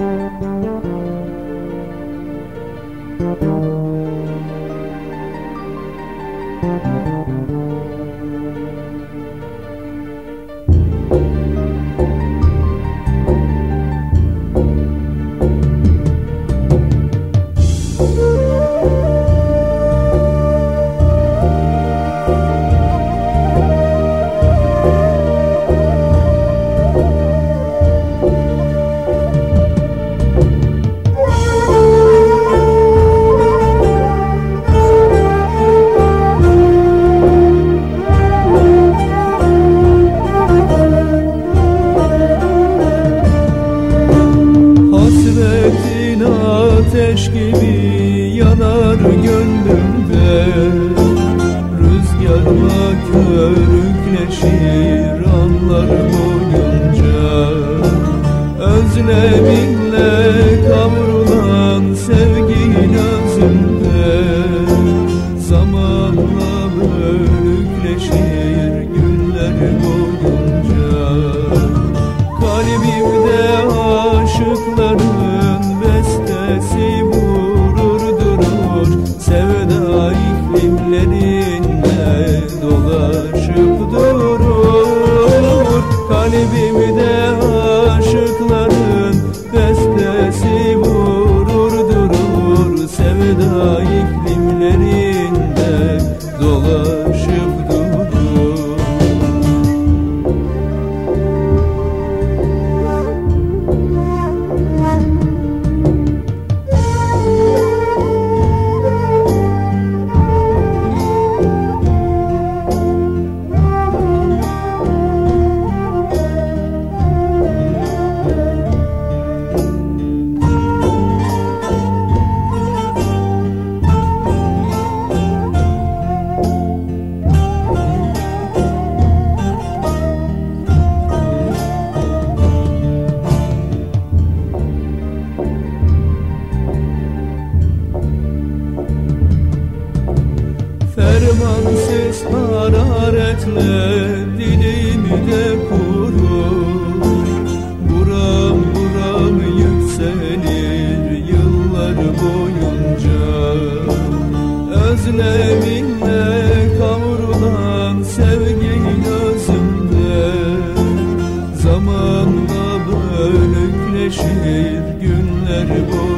Thank you. ateş gibi yanar gönlümde. Rüzgarla körükleşir anlar boyunca. Özlemin dolaşıp durur Kalbimde aşıkların bestesi vurur durur Sevda iklimlerinde dolaşıp Dermansız hararetle dilimi de kurur. Buram buram yükselir yıllar boyunca. Özleminle kavrulan sevgin özümde. Zamanla bölükleşir günler boyunca.